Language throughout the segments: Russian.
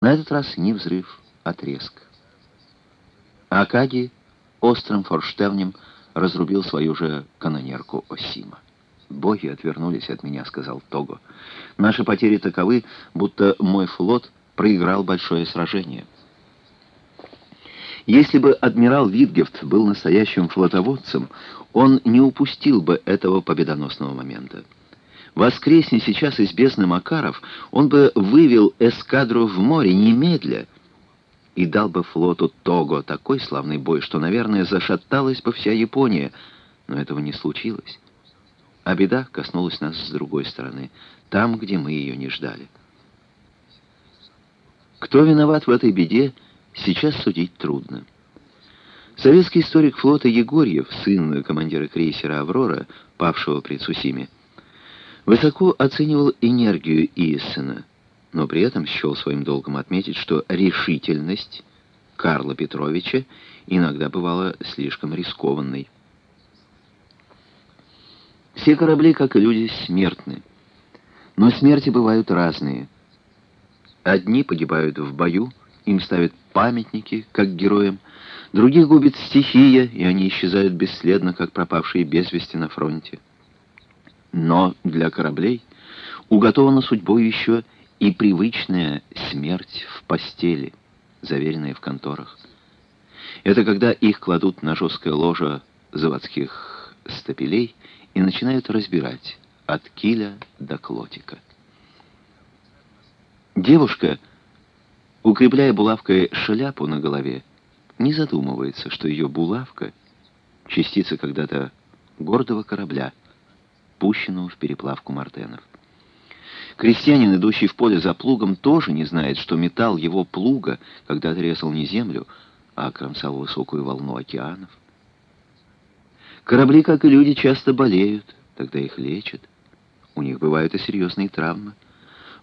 На этот раз не взрыв, а треск. Акади острым форштевнем разрубил свою же канонерку Осима. «Боги отвернулись от меня», — сказал Того. «Наши потери таковы, будто мой флот проиграл большое сражение». Если бы адмирал Витгефт был настоящим флотоводцем, он не упустил бы этого победоносного момента. Воскресни сейчас из бездны Макаров, он бы вывел эскадру в море немедля и дал бы флоту Того такой славный бой, что, наверное, зашаталась бы вся Япония, но этого не случилось. А беда коснулась нас с другой стороны, там, где мы ее не ждали. Кто виноват в этой беде, сейчас судить трудно. Советский историк флота Егорьев, сын командира крейсера «Аврора», павшего при Цусиме, высоко оценивал энергию Иессена, но при этом счел своим долгом отметить, что решительность Карла Петровича иногда бывала слишком рискованной. Все корабли, как и люди, смертны. Но смерти бывают разные. Одни погибают в бою, им ставят памятники, как героям, других губит стихия, и они исчезают бесследно, как пропавшие без вести на фронте. Но для кораблей уготована судьбой еще и привычная смерть в постели, заверенная в конторах. Это когда их кладут на жесткое ложе заводских стапелей и начинают разбирать от киля до клотика. Девушка, укрепляя булавкой шляпу на голове, не задумывается, что ее булавка — частица когда-то гордого корабля, пущенного в переплавку мартенов. Крестьянин, идущий в поле за плугом, тоже не знает, что металл его плуга когда-то резал не землю, а кромсал высокую волну океанов. Корабли, как и люди, часто болеют, тогда их лечат. У них бывают и серьезные травмы.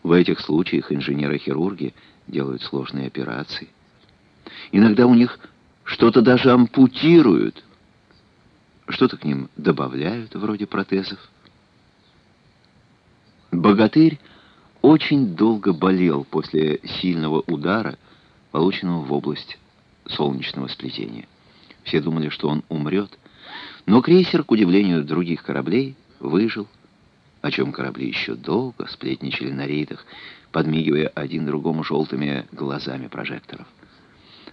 В этих случаях инженеры-хирурги делают сложные операции. Иногда у них что-то даже ампутируют, что-то к ним добавляют, вроде протезов. Богатырь очень долго болел после сильного удара, полученного в область солнечного сплетения. Все думали, что он умрет, но крейсер, к удивлению других кораблей, выжил, о чем корабли еще долго сплетничали на рейдах, подмигивая один другому желтыми глазами прожекторов.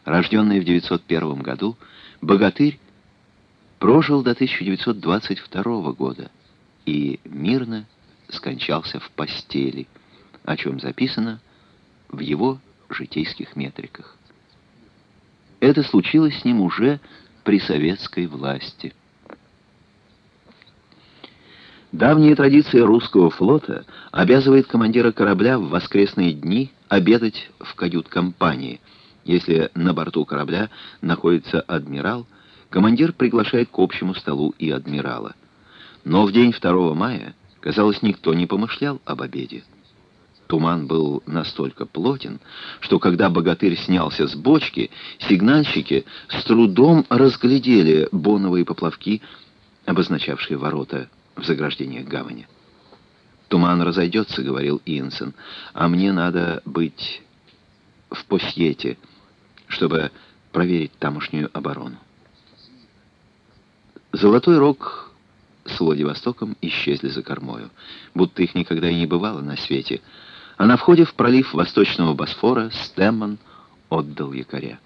Рожденный в 901 году, Богатырь прожил до 1922 года и мирно скончался в постели, о чем записано в его житейских метриках. Это случилось с ним уже при советской власти. Давняя традиция русского флота обязывает командира корабля в воскресные дни обедать в кают-компании. Если на борту корабля находится адмирал, командир приглашает к общему столу и адмирала. Но в день 2 мая, казалось, никто не помышлял об обеде. Туман был настолько плотен, что когда богатырь снялся с бочки, сигнальщики с трудом разглядели боновые поплавки, обозначавшие ворота в заграждениях гавани. «Туман разойдется», — говорил Инсон, — «а мне надо быть в Посьете, чтобы проверить тамошнюю оборону». Золотой рог с Владивостоком исчезли за кормою, будто их никогда и не бывало на свете, а на входе в пролив Восточного Босфора Стэмман отдал якоря.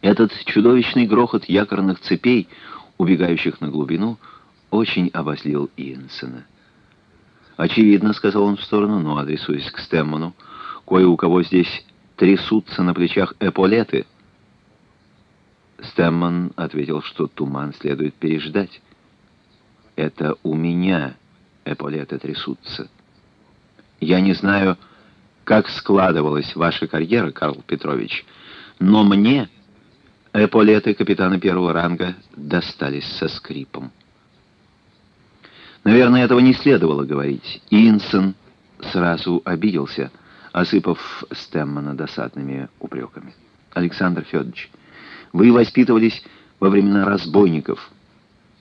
Этот чудовищный грохот якорных цепей, убегающих на глубину, — очень обозлил Инсона. «Очевидно», — сказал он в сторону, но адресуясь к Стэмману, «кое у кого здесь трясутся на плечах эполеты». Стэмман ответил, что туман следует переждать. «Это у меня эполеты трясутся. Я не знаю, как складывалась ваша карьера, Карл Петрович, но мне эполеты капитана первого ранга достались со скрипом». Наверное, этого не следовало говорить. Инсон сразу обиделся, осыпав Стэммана досадными упреками. «Александр Федорович, вы воспитывались во времена разбойников,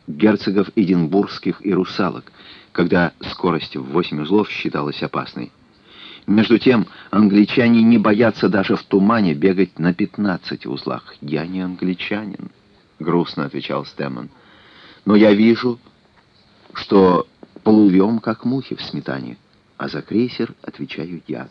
герцогов Эдинбургских и русалок, когда скорость в восемь узлов считалась опасной. Между тем, англичане не боятся даже в тумане бегать на 15 узлах. «Я не англичанин», — грустно отвечал Стэмон. «Но я вижу, что плывем, как мухи в сметане, а за крейсер отвечаю я».